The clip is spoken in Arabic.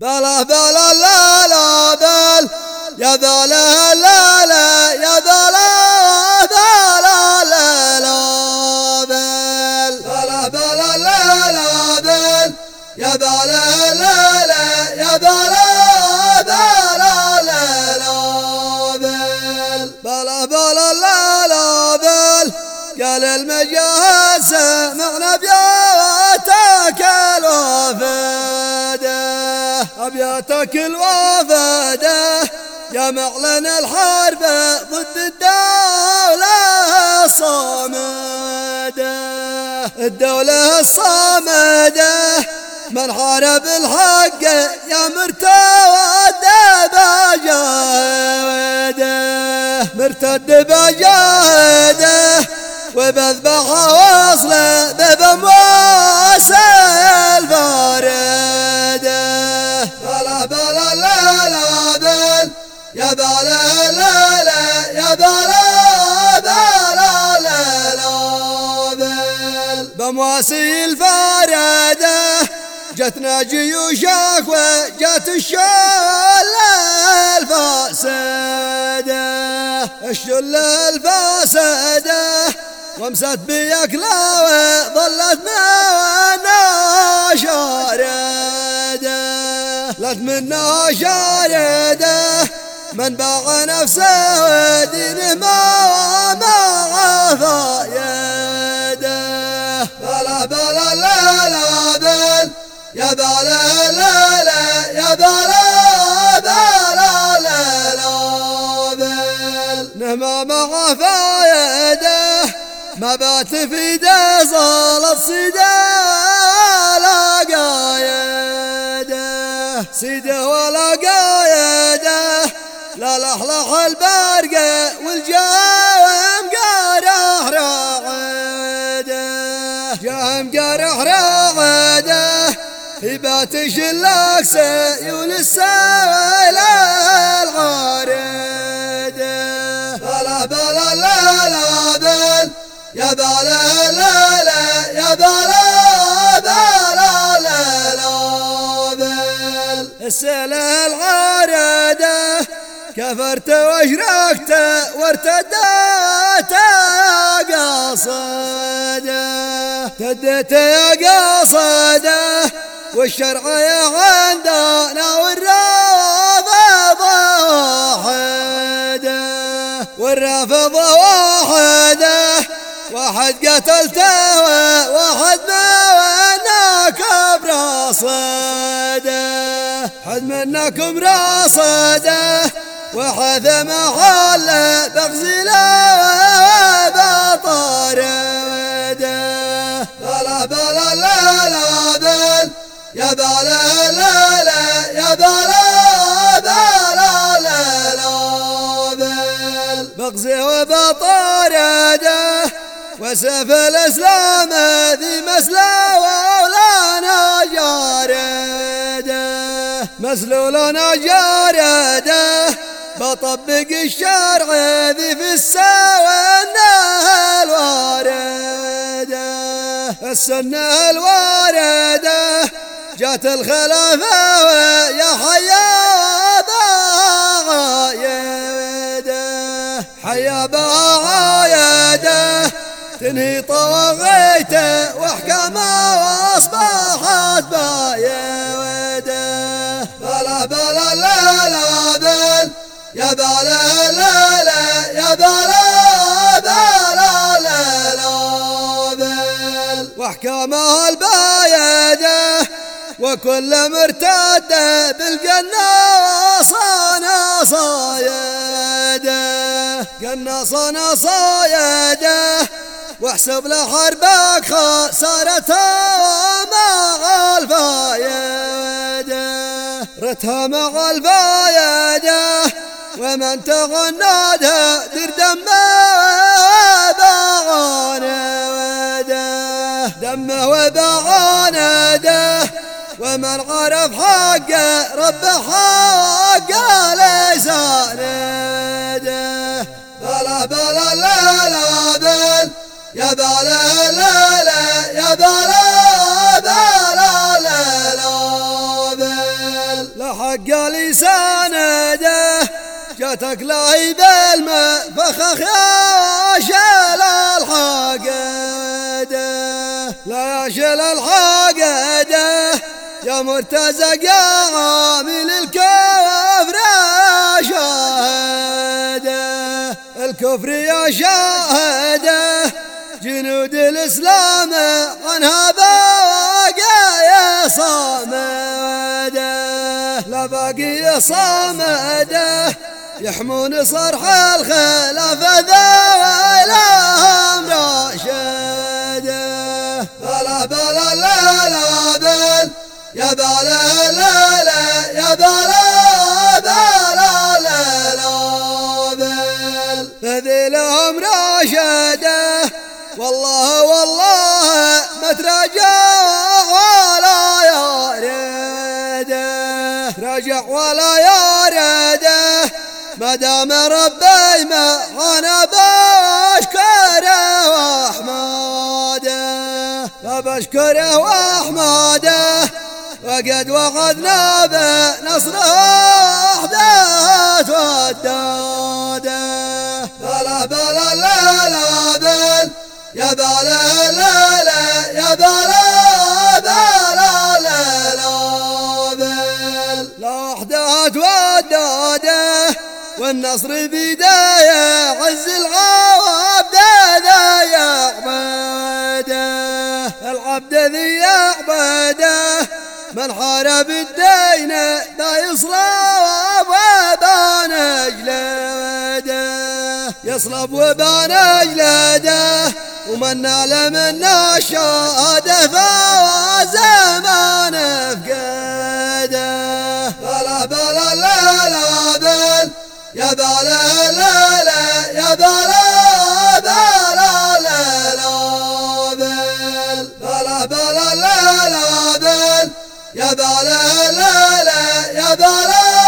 بلا بلا لا لا بل يا بلا لا لا يا بلا بلا لا لا بل بلا بلا لا لا بل يا بلا لا لا يا بلا بلا لا لا بل بلا بلا لا لا بل قال المجاهد أبياتك الوفاده يا معلن الحرب ضد الدولة الصامدة. الدولة الصامدة من حارب الحق يا مرتد بجاهده مرتد بجاهده وبذبح وصله بمواسي الفارده جتنا جيوشك وجت الشلة الفاسدة. الشلة الفاسدة. ومست بيك لا ظلت منا شاردة. لت منا شاردة. من باع نفسه ودينه ما نما مع فايده ما بات في ده صالت صدا لا قايده. سيده ولا قايده لا لحلح البرقة والجاوم قارح راعده. جاهم قارح راعده هبات شلك سيول السويلة الغارده يا بلا لا لا يا بلا بلا لا لا بل. الغارده كفرت واشركت وارتديت يا قاصده تديت يا قاصده والشرع يا عندنا والرافض واحدة والرافض واحدة واحد قتلته واحد منك براصده حد منكم راصده وحث محل بغزله بطارده بلا بلا لا لا بل يا بلا لا لا يا بلا بلا لا لا بل بغزه وبطارده وسيف الأسلام ذي مسلى ولا جارده. مسلولنا جارده. بطبق الشرع ذي في السنة الواردة. السنة الواردة. جات الخلافة ويا حيا بعايده حيا بعايده تنهي طواغيته واحكامه واصبحت بايده بلا بلا لا لا بل. يا بلا لا لا يا بلا بلا لا لا بل. واحكامه البايدة وكل مرتد بالقناصة صايده قناصة صايده واحسب لحربك خسارتها مع الفايدة. رتها مع الفايدة. ومن تغندها در دمه بعانده دمه وبعانده ومن عرف حقه رب حقه ليس نده بلا بلا لا يا بلا لا لا يا بلا لا لا بل. بل لحق جاتك لعيب الماء فخخ يا شال الحاقده لا يا شال الحاقده يا مرتزق يا عامل الكفر شاهده الكفر يا شاهده جنود الإسلام عنها باقي صامده لا باقي صامده يحمون صرح الخلافة ذا لهم راشده بلا بلا لا لا بل يا بلا لا لا راجع ولا يارده ما دام ربي ما أنا بشكره واحمده بشكره واحمده وقد وعدنا بنصره أحداث وداده بلا بلا لا لا بل. يا بلا لا لا يا بلا احداث وداده والنصر بداية عز العوابد ذا يعبده العبد ذي يعبده من حارب الدين لا يصلب وبان أجلاده. يصلب وبان أجلاده. ومن نال منا الشهادة فاز يا بلا لا لا يا بلا لا لا لا